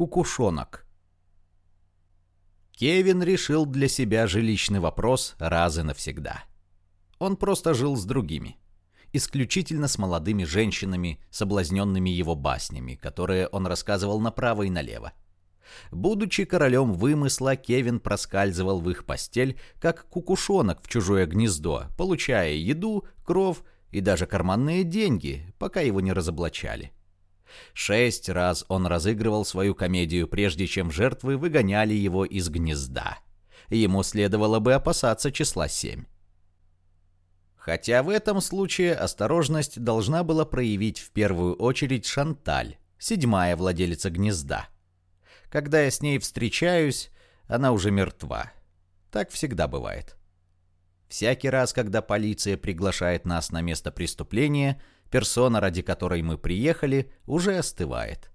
Кукушонок. Кевин решил для себя жилищный вопрос раз и навсегда. Он просто жил с другими. Исключительно с молодыми женщинами, соблазненными его баснями, которые он рассказывал направо и налево. Будучи королем вымысла, Кевин проскальзывал в их постель, как кукушонок в чужое гнездо, получая еду, кров и даже карманные деньги, пока его не разоблачали. Шесть раз он разыгрывал свою комедию, прежде чем жертвы выгоняли его из гнезда. Ему следовало бы опасаться числа семь. Хотя в этом случае осторожность должна была проявить в первую очередь Шанталь, седьмая владелица гнезда. Когда я с ней встречаюсь, она уже мертва. Так всегда бывает. Всякий раз, когда полиция приглашает нас на место преступления – персона, ради которой мы приехали, уже остывает.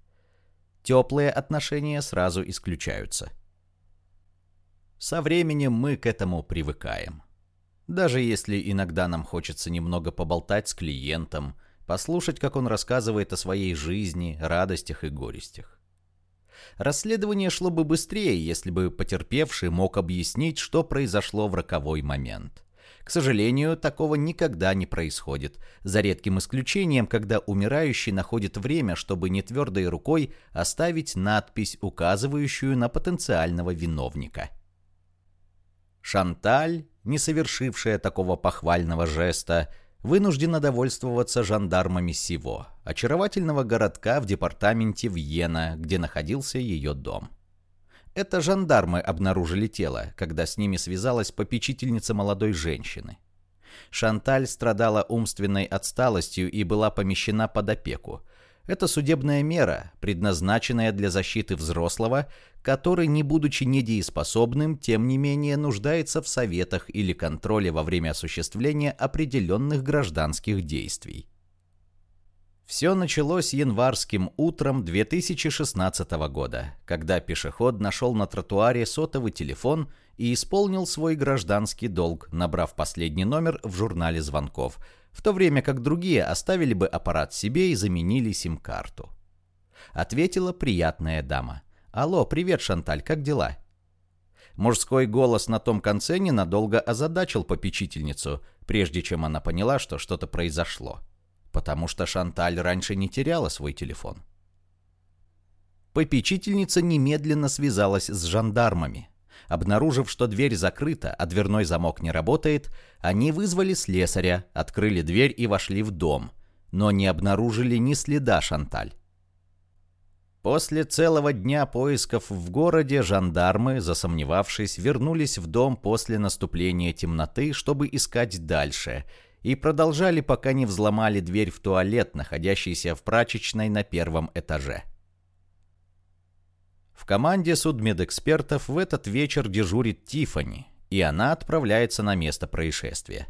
Теплые отношения сразу исключаются. Со временем мы к этому привыкаем. Даже если иногда нам хочется немного поболтать с клиентом, послушать, как он рассказывает о своей жизни, радостях и горестях. Расследование шло бы быстрее, если бы потерпевший мог объяснить, что произошло в роковой момент. К сожалению, такого никогда не происходит, за редким исключением, когда умирающий находит время, чтобы не твердой рукой оставить надпись, указывающую на потенциального виновника. Шанталь, не совершившая такого похвального жеста, вынуждена довольствоваться жандармами Сиво, очаровательного городка в департаменте Вьена, где находился ее дом. Это жандармы обнаружили тело, когда с ними связалась попечительница молодой женщины. Шанталь страдала умственной отсталостью и была помещена под опеку. Это судебная мера, предназначенная для защиты взрослого, который, не будучи недееспособным, тем не менее нуждается в советах или контроле во время осуществления определенных гражданских действий. Все началось январским утром 2016 года, когда пешеход нашел на тротуаре сотовый телефон и исполнил свой гражданский долг, набрав последний номер в журнале звонков, в то время как другие оставили бы аппарат себе и заменили сим-карту. Ответила приятная дама. «Алло, привет, Шанталь, как дела?» Мужской голос на том конце ненадолго озадачил попечительницу, прежде чем она поняла, что что-то произошло потому что Шанталь раньше не теряла свой телефон. Попечительница немедленно связалась с жандармами. Обнаружив, что дверь закрыта, а дверной замок не работает, они вызвали слесаря, открыли дверь и вошли в дом, но не обнаружили ни следа Шанталь. После целого дня поисков в городе жандармы, засомневавшись, вернулись в дом после наступления темноты, чтобы искать дальше – и продолжали, пока не взломали дверь в туалет, находящийся в прачечной на первом этаже. В команде судмедэкспертов в этот вечер дежурит Тифани, и она отправляется на место происшествия.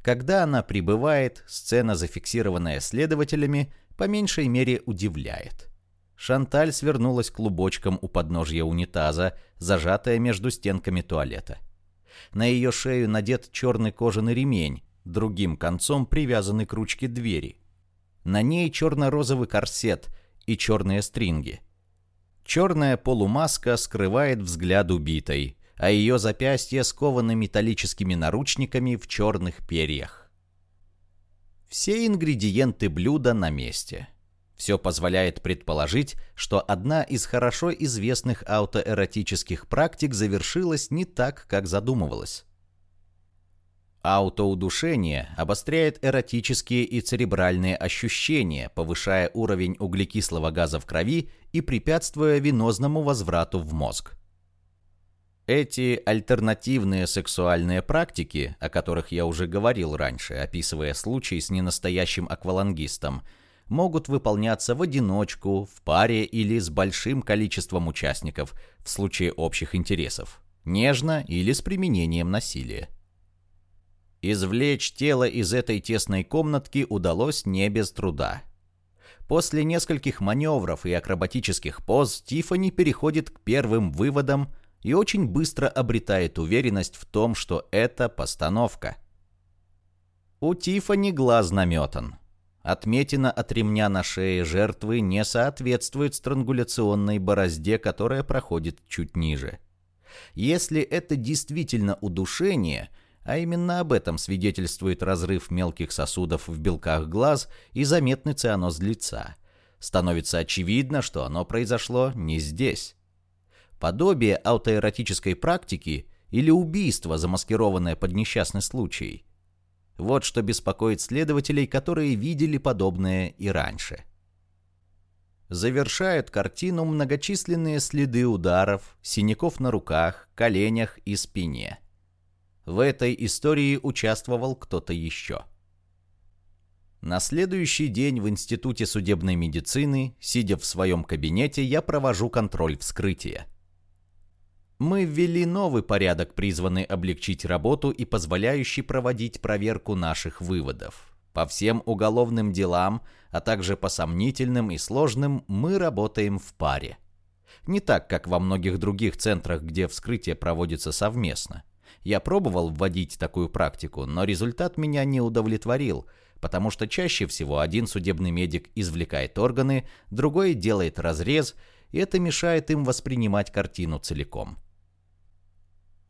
Когда она прибывает, сцена, зафиксированная следователями, по меньшей мере удивляет. Шанталь свернулась клубочком у подножья унитаза, зажатая между стенками туалета. На ее шею надет черный кожаный ремень, другим концом привязаны к ручке двери. На ней черно-розовый корсет и черные стринги. Черная полумаска скрывает взгляд убитой, а ее запястья скованы металлическими наручниками в черных перьях. Все ингредиенты блюда на месте. Все позволяет предположить, что одна из хорошо известных аутоэротических практик завершилась не так, как задумывалось. Аутоудушение обостряет эротические и церебральные ощущения, повышая уровень углекислого газа в крови и препятствуя венозному возврату в мозг. Эти альтернативные сексуальные практики, о которых я уже говорил раньше, описывая случай с ненастоящим аквалангистом, могут выполняться в одиночку, в паре или с большим количеством участников в случае общих интересов, нежно или с применением насилия. Извлечь тело из этой тесной комнатки удалось не без труда. После нескольких маневров и акробатических поз Тифани переходит к первым выводам и очень быстро обретает уверенность в том, что это постановка. У Тифани глаз наметан. Отметина от ремня на шее жертвы не соответствует странгуляционной борозде, которая проходит чуть ниже. Если это действительно удушение, а именно об этом свидетельствует разрыв мелких сосудов в белках глаз и заметный цианоз лица, становится очевидно, что оно произошло не здесь. Подобие аутоэротической практики или убийство, замаскированное под несчастный случай. Вот что беспокоит следователей, которые видели подобное и раньше. Завершают картину многочисленные следы ударов, синяков на руках, коленях и спине. В этой истории участвовал кто-то еще. На следующий день в Институте судебной медицины, сидя в своем кабинете, я провожу контроль вскрытия. Мы ввели новый порядок, призванный облегчить работу и позволяющий проводить проверку наших выводов. По всем уголовным делам, а также по сомнительным и сложным, мы работаем в паре. Не так, как во многих других центрах, где вскрытие проводится совместно. Я пробовал вводить такую практику, но результат меня не удовлетворил, потому что чаще всего один судебный медик извлекает органы, другой делает разрез, и это мешает им воспринимать картину целиком.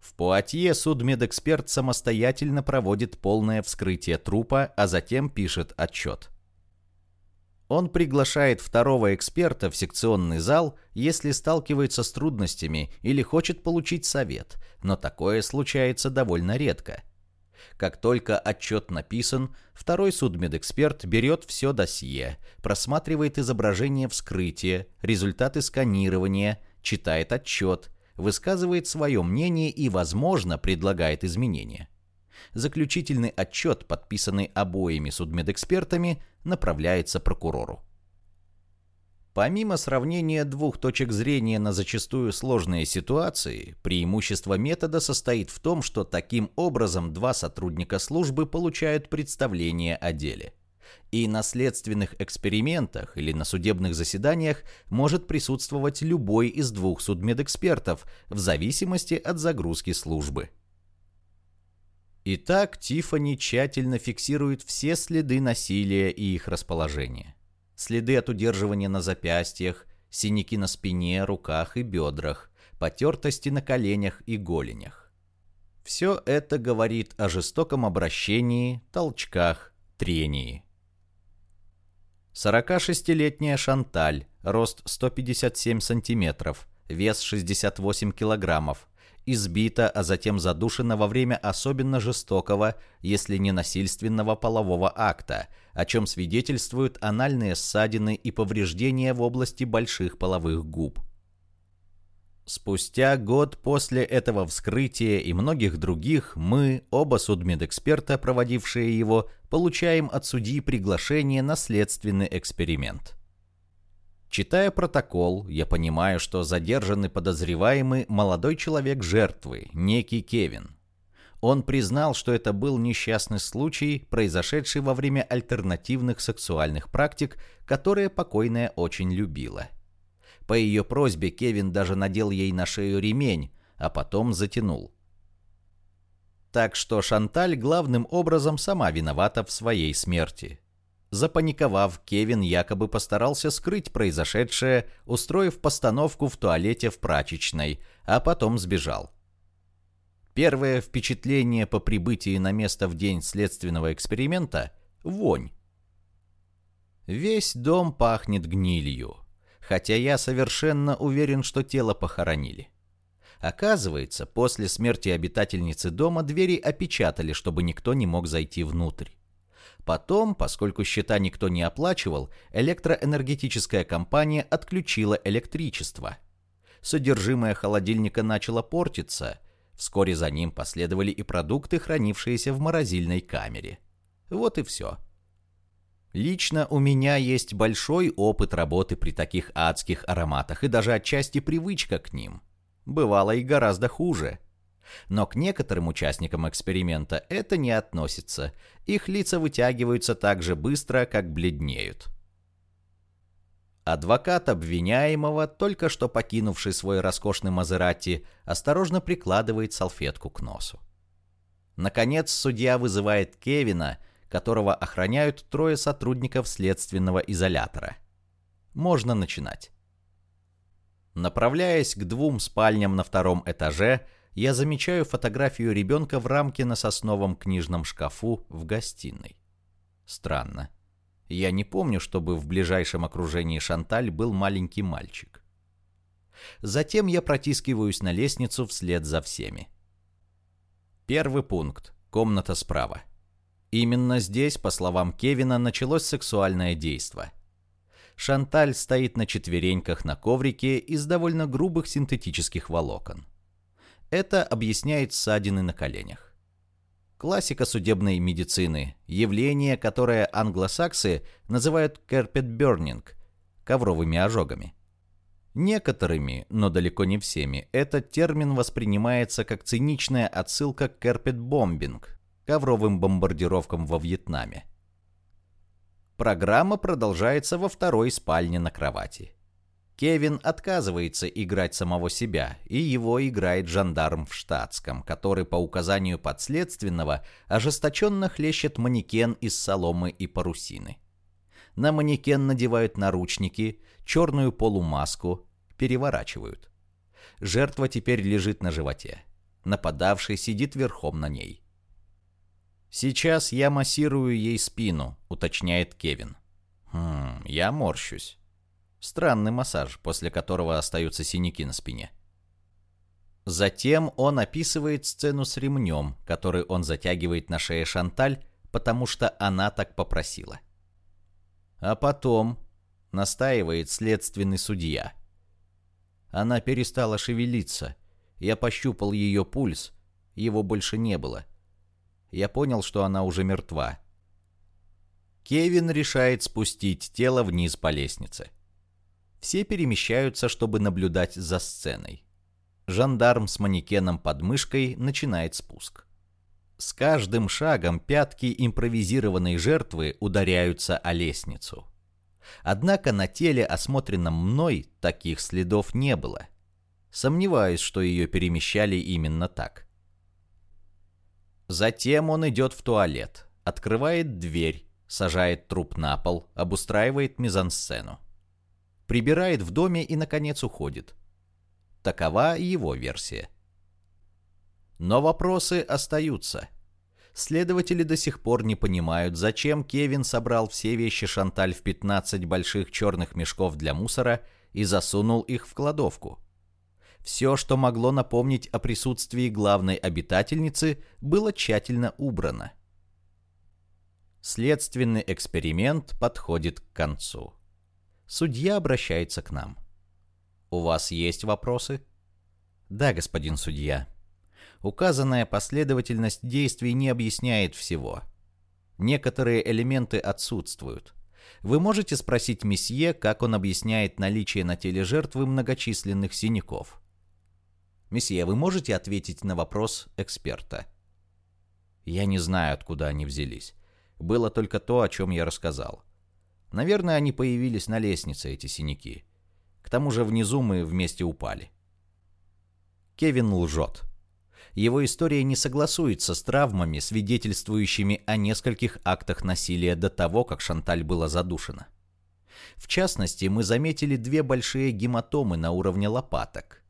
В Пуатье судмедэксперт самостоятельно проводит полное вскрытие трупа, а затем пишет отчет. Он приглашает второго эксперта в секционный зал, если сталкивается с трудностями или хочет получить совет, но такое случается довольно редко. Как только отчет написан, второй судмедэксперт берет все досье, просматривает изображение вскрытия, результаты сканирования, читает отчет, высказывает свое мнение и, возможно, предлагает изменения. Заключительный отчет, подписанный обоими судмедэкспертами, направляется прокурору. Помимо сравнения двух точек зрения на зачастую сложные ситуации, преимущество метода состоит в том, что таким образом два сотрудника службы получают представление о деле – и на следственных экспериментах или на судебных заседаниях может присутствовать любой из двух судмедэкспертов в зависимости от загрузки службы. Итак, Тифани тщательно фиксирует все следы насилия и их расположение. Следы от удерживания на запястьях, синяки на спине, руках и бедрах, потертости на коленях и голенях. Все это говорит о жестоком обращении, толчках, трении. 46-летняя Шанталь, рост 157 сантиметров, вес 68 килограммов, избита, а затем задушена во время особенно жестокого, если не насильственного полового акта, о чем свидетельствуют анальные ссадины и повреждения в области больших половых губ. Спустя год после этого вскрытия и многих других мы, оба судмедэксперта, проводившие его, получаем от судьи приглашение на следственный эксперимент. Читая протокол, я понимаю, что задержанный подозреваемый молодой человек жертвы, некий Кевин. Он признал, что это был несчастный случай, произошедший во время альтернативных сексуальных практик, которые покойная очень любила. По ее просьбе Кевин даже надел ей на шею ремень, а потом затянул. Так что Шанталь главным образом сама виновата в своей смерти. Запаниковав, Кевин якобы постарался скрыть произошедшее, устроив постановку в туалете в прачечной, а потом сбежал. Первое впечатление по прибытии на место в день следственного эксперимента – вонь. Весь дом пахнет гнилью хотя я совершенно уверен, что тело похоронили. Оказывается, после смерти обитательницы дома двери опечатали, чтобы никто не мог зайти внутрь. Потом, поскольку счета никто не оплачивал, электроэнергетическая компания отключила электричество. Содержимое холодильника начало портиться. Вскоре за ним последовали и продукты, хранившиеся в морозильной камере. Вот и все. Лично у меня есть большой опыт работы при таких адских ароматах и даже отчасти привычка к ним. Бывало и гораздо хуже. Но к некоторым участникам эксперимента это не относится. Их лица вытягиваются так же быстро, как бледнеют. Адвокат обвиняемого, только что покинувший свой роскошный Мазерати, осторожно прикладывает салфетку к носу. Наконец судья вызывает Кевина – которого охраняют трое сотрудников следственного изолятора. Можно начинать. Направляясь к двум спальням на втором этаже, я замечаю фотографию ребенка в рамке на сосновом книжном шкафу в гостиной. Странно. Я не помню, чтобы в ближайшем окружении Шанталь был маленький мальчик. Затем я протискиваюсь на лестницу вслед за всеми. Первый пункт. Комната справа. Именно здесь, по словам Кевина, началось сексуальное действо. Шанталь стоит на четвереньках на коврике из довольно грубых синтетических волокон. Это объясняет ссадины на коленях. Классика судебной медицины, явление, которое англосаксы называют burning – ковровыми ожогами. Некоторыми, но далеко не всеми, этот термин воспринимается как циничная отсылка к bombing – ковровым бомбардировкам во Вьетнаме. Программа продолжается во второй спальне на кровати. Кевин отказывается играть самого себя, и его играет жандарм в штатском, который по указанию подследственного ожесточенно хлещет манекен из соломы и парусины. На манекен надевают наручники, черную полумаску, переворачивают. Жертва теперь лежит на животе. Нападавший сидит верхом на ней. «Сейчас я массирую ей спину», — уточняет Кевин. «Хм, я морщусь. Странный массаж, после которого остаются синяки на спине. Затем он описывает сцену с ремнем, который он затягивает на шее Шанталь, потому что она так попросила. А потом настаивает следственный судья. Она перестала шевелиться. Я пощупал ее пульс. Его больше не было. Я понял, что она уже мертва. Кевин решает спустить тело вниз по лестнице. Все перемещаются, чтобы наблюдать за сценой. Жандарм с манекеном под мышкой начинает спуск. С каждым шагом пятки импровизированной жертвы ударяются о лестницу. Однако на теле, осмотренном мной, таких следов не было. Сомневаюсь, что ее перемещали именно так. Затем он идет в туалет, открывает дверь, сажает труп на пол, обустраивает мизансцену прибирает в доме и, наконец, уходит. Такова его версия. Но вопросы остаются. Следователи до сих пор не понимают, зачем Кевин собрал все вещи Шанталь в 15 больших черных мешков для мусора и засунул их в кладовку. Все, что могло напомнить о присутствии главной обитательницы, было тщательно убрано. Следственный эксперимент подходит к концу. Судья обращается к нам. «У вас есть вопросы?» «Да, господин судья. Указанная последовательность действий не объясняет всего. Некоторые элементы отсутствуют. Вы можете спросить месье, как он объясняет наличие на теле жертвы многочисленных синяков?» «Месье, вы можете ответить на вопрос эксперта?» «Я не знаю, откуда они взялись. Было только то, о чем я рассказал. Наверное, они появились на лестнице, эти синяки. К тому же внизу мы вместе упали. Кевин лжет. Его история не согласуется с травмами, свидетельствующими о нескольких актах насилия до того, как Шанталь была задушена. В частности, мы заметили две большие гематомы на уровне лопаток.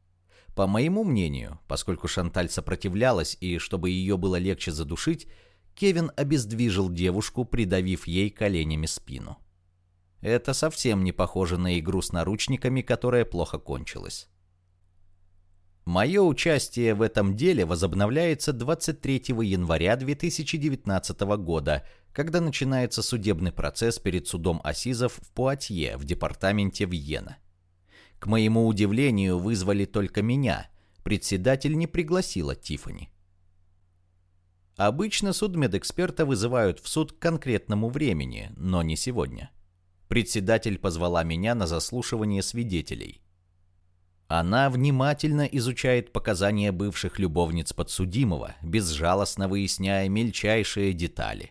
По моему мнению, поскольку Шанталь сопротивлялась и чтобы ее было легче задушить, Кевин обездвижил девушку, придавив ей коленями спину. Это совсем не похоже на игру с наручниками, которая плохо кончилась. Мое участие в этом деле возобновляется 23 января 2019 года, когда начинается судебный процесс перед судом Асизов в Пуатье в департаменте Вьена. К моему удивлению, вызвали только меня. Председатель не пригласила Тифани. Обычно судмедэксперта вызывают в суд к конкретному времени, но не сегодня. Председатель позвала меня на заслушивание свидетелей. Она внимательно изучает показания бывших любовниц подсудимого, безжалостно выясняя мельчайшие детали.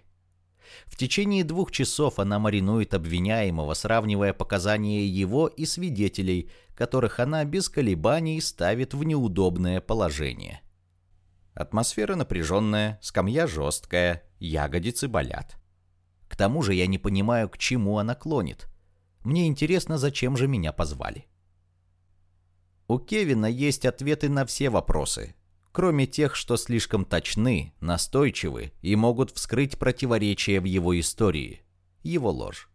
В течение двух часов она маринует обвиняемого, сравнивая показания его и свидетелей, которых она без колебаний ставит в неудобное положение. Атмосфера напряженная, скамья жесткая, ягодицы болят. К тому же я не понимаю, к чему она клонит. Мне интересно, зачем же меня позвали. У Кевина есть ответы на все вопросы, кроме тех, что слишком точны, настойчивы и могут вскрыть противоречия в его истории, его ложь.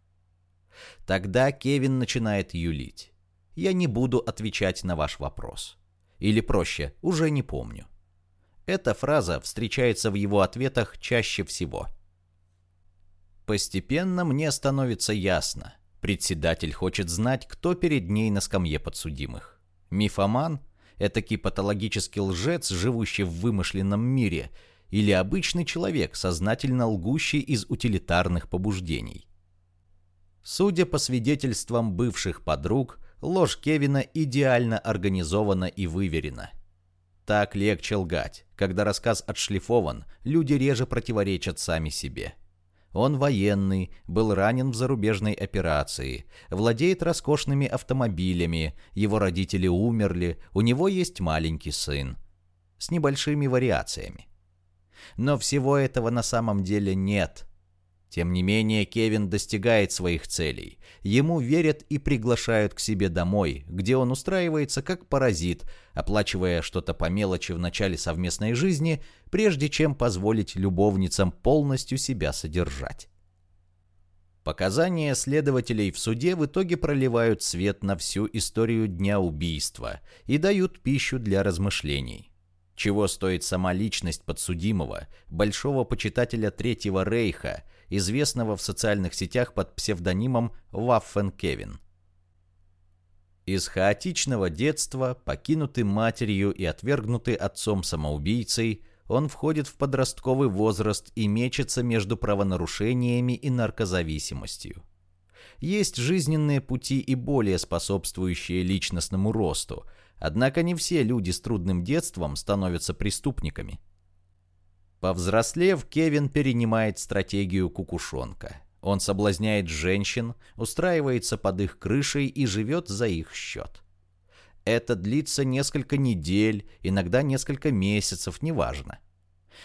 Тогда Кевин начинает юлить. Я не буду отвечать на ваш вопрос. Или проще, уже не помню. Эта фраза встречается в его ответах чаще всего. Постепенно мне становится ясно. Председатель хочет знать, кто перед ней на скамье подсудимых. Мифоман – этакий патологический лжец, живущий в вымышленном мире, или обычный человек, сознательно лгущий из утилитарных побуждений. Судя по свидетельствам бывших подруг, ложь Кевина идеально организована и выверена. Так легче лгать. Когда рассказ отшлифован, люди реже противоречат сами себе. Он военный, был ранен в зарубежной операции, владеет роскошными автомобилями, его родители умерли, у него есть маленький сын. С небольшими вариациями. Но всего этого на самом деле нет. Тем не менее, Кевин достигает своих целей. Ему верят и приглашают к себе домой, где он устраивается как паразит, оплачивая что-то по мелочи в начале совместной жизни, прежде чем позволить любовницам полностью себя содержать. Показания следователей в суде в итоге проливают свет на всю историю дня убийства и дают пищу для размышлений. Чего стоит сама личность подсудимого, большого почитателя Третьего Рейха – известного в социальных сетях под псевдонимом Ваффен Кевин. Из хаотичного детства, покинутый матерью и отвергнутый отцом-самоубийцей, он входит в подростковый возраст и мечется между правонарушениями и наркозависимостью. Есть жизненные пути и более способствующие личностному росту, однако не все люди с трудным детством становятся преступниками. Повзрослев, Кевин перенимает стратегию кукушонка. Он соблазняет женщин, устраивается под их крышей и живет за их счет. Это длится несколько недель, иногда несколько месяцев, неважно.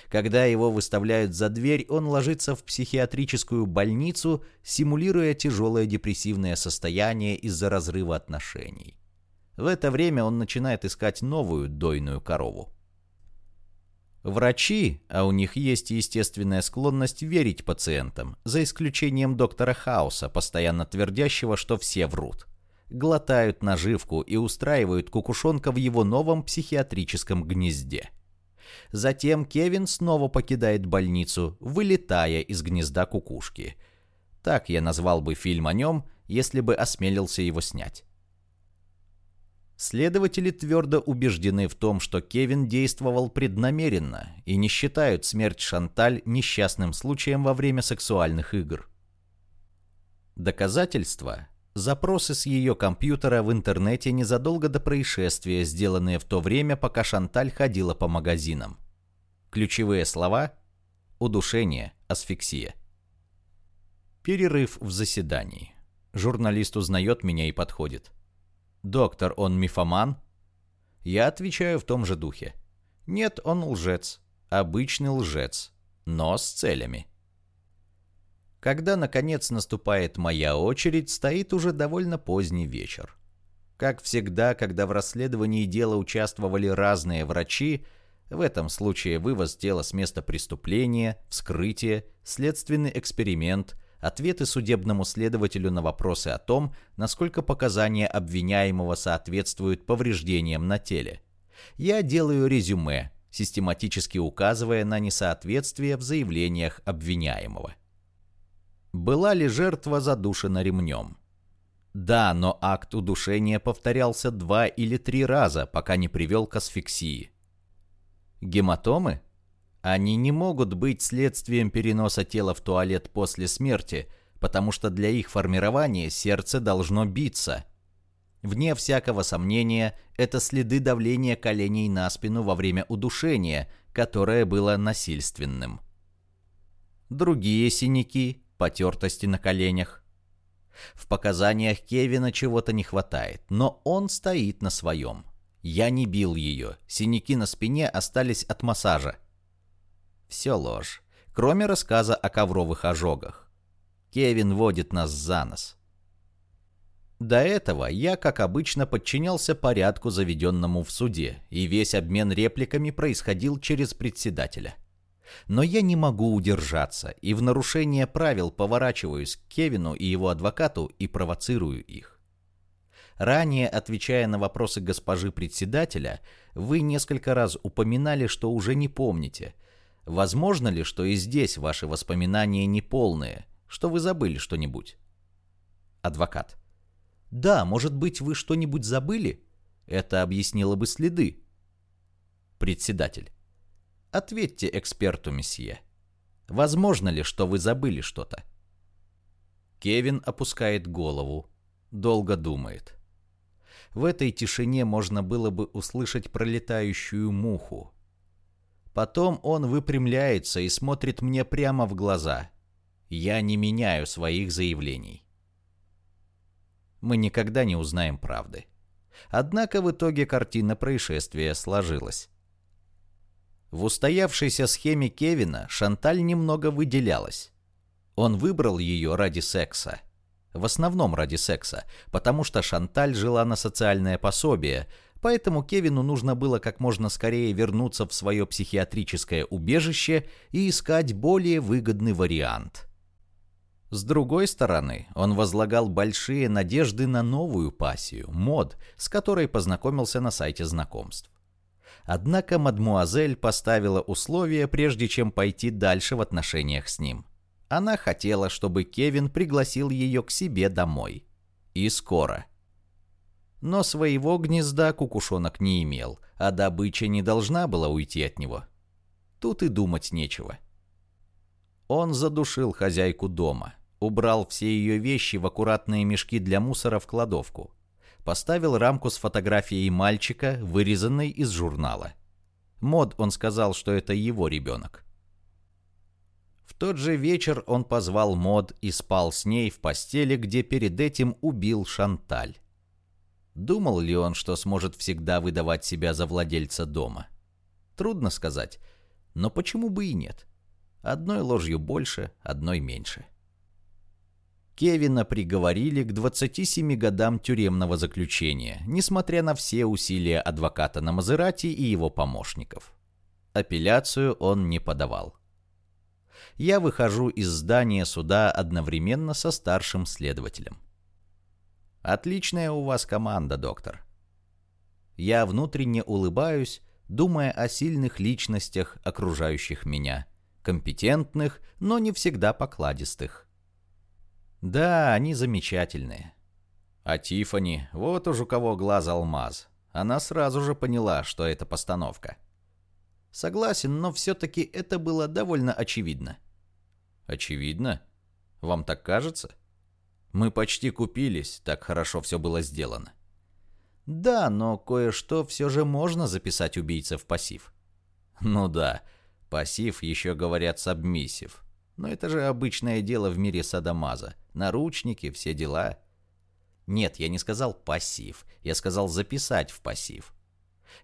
Когда его выставляют за дверь, он ложится в психиатрическую больницу, симулируя тяжелое депрессивное состояние из-за разрыва отношений. В это время он начинает искать новую дойную корову. Врачи, а у них есть естественная склонность верить пациентам, за исключением доктора Хауса, постоянно твердящего, что все врут, глотают наживку и устраивают кукушонка в его новом психиатрическом гнезде. Затем Кевин снова покидает больницу, вылетая из гнезда кукушки. Так я назвал бы фильм о нем, если бы осмелился его снять. Следователи твердо убеждены в том, что Кевин действовал преднамеренно и не считают смерть Шанталь несчастным случаем во время сексуальных игр. Доказательства – запросы с ее компьютера в интернете незадолго до происшествия, сделанные в то время, пока Шанталь ходила по магазинам. Ключевые слова – удушение, асфиксия. Перерыв в заседании. Журналист узнает меня и подходит – Доктор, он мифоман? Я отвечаю в том же духе. Нет, он лжец. Обычный лжец. Но с целями. Когда, наконец, наступает моя очередь, стоит уже довольно поздний вечер. Как всегда, когда в расследовании дела участвовали разные врачи, в этом случае вывоз тела с места преступления, вскрытие, следственный эксперимент, ответы судебному следователю на вопросы о том, насколько показания обвиняемого соответствуют повреждениям на теле. Я делаю резюме, систематически указывая на несоответствие в заявлениях обвиняемого. Была ли жертва задушена ремнем? Да, но акт удушения повторялся два или три раза, пока не привел к асфиксии. Гематомы? Они не могут быть следствием переноса тела в туалет после смерти, потому что для их формирования сердце должно биться. Вне всякого сомнения, это следы давления коленей на спину во время удушения, которое было насильственным. Другие синяки, потертости на коленях. В показаниях Кевина чего-то не хватает, но он стоит на своем. Я не бил ее, синяки на спине остались от массажа. Все ложь, кроме рассказа о ковровых ожогах. Кевин водит нас за нос. До этого я, как обычно, подчинялся порядку, заведенному в суде, и весь обмен репликами происходил через председателя. Но я не могу удержаться, и в нарушение правил поворачиваюсь к Кевину и его адвокату и провоцирую их. Ранее, отвечая на вопросы госпожи председателя, вы несколько раз упоминали, что уже не помните. Возможно ли, что и здесь ваши воспоминания неполные, что вы забыли что-нибудь? Адвокат. Да, может быть, вы что-нибудь забыли? Это объяснило бы следы. Председатель. Ответьте эксперту, месье. Возможно ли, что вы забыли что-то? Кевин опускает голову, долго думает. В этой тишине можно было бы услышать пролетающую муху. Потом он выпрямляется и смотрит мне прямо в глаза. Я не меняю своих заявлений мы никогда не узнаем правды. Однако в итоге картина происшествия сложилась. В устоявшейся схеме Кевина Шанталь немного выделялась. Он выбрал ее ради секса. В основном ради секса, потому что Шанталь жила на социальное пособие, поэтому Кевину нужно было как можно скорее вернуться в свое психиатрическое убежище и искать более выгодный вариант – с другой стороны, он возлагал большие надежды на новую пассию, мод, с которой познакомился на сайте знакомств. Однако мадмуазель поставила условия, прежде чем пойти дальше в отношениях с ним. Она хотела, чтобы Кевин пригласил ее к себе домой. И скоро. Но своего гнезда кукушонок не имел, а добыча не должна была уйти от него. Тут и думать нечего. Он задушил хозяйку дома – убрал все ее вещи в аккуратные мешки для мусора в кладовку. Поставил рамку с фотографией мальчика, вырезанной из журнала. Мод он сказал, что это его ребенок. В тот же вечер он позвал Мод и спал с ней в постели, где перед этим убил Шанталь. Думал ли он, что сможет всегда выдавать себя за владельца дома? Трудно сказать, но почему бы и нет? Одной ложью больше, одной меньше. Кевина приговорили к 27 годам тюремного заключения, несмотря на все усилия адвоката на Мазерати и его помощников. Апелляцию он не подавал. Я выхожу из здания суда одновременно со старшим следователем. «Отличная у вас команда, доктор». Я внутренне улыбаюсь, думая о сильных личностях, окружающих меня, компетентных, но не всегда покладистых. Да, они замечательные. А Тифани, вот уж у кого глаз алмаз. Она сразу же поняла, что это постановка. Согласен, но все-таки это было довольно очевидно. Очевидно? Вам так кажется? Мы почти купились, так хорошо все было сделано. Да, но кое-что все же можно записать убийца в пассив. Ну да, пассив еще говорят сабмиссив. Но это же обычное дело в мире садомаза. Наручники, все дела. Нет, я не сказал пассив. Я сказал записать в пассив.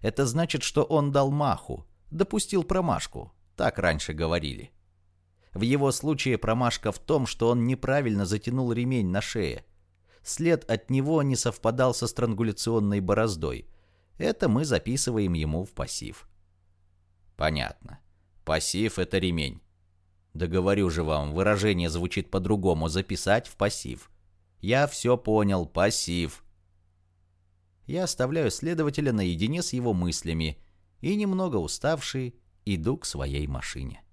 Это значит, что он дал маху, допустил промашку. Так раньше говорили. В его случае промашка в том, что он неправильно затянул ремень на шее. След от него не совпадал со странгуляционной бороздой. Это мы записываем ему в пассив. Понятно. Пассив — это ремень. Да говорю же вам, выражение звучит по-другому. Записать в пассив. Я все понял, пассив. Я оставляю следователя наедине с его мыслями и, немного уставший, иду к своей машине.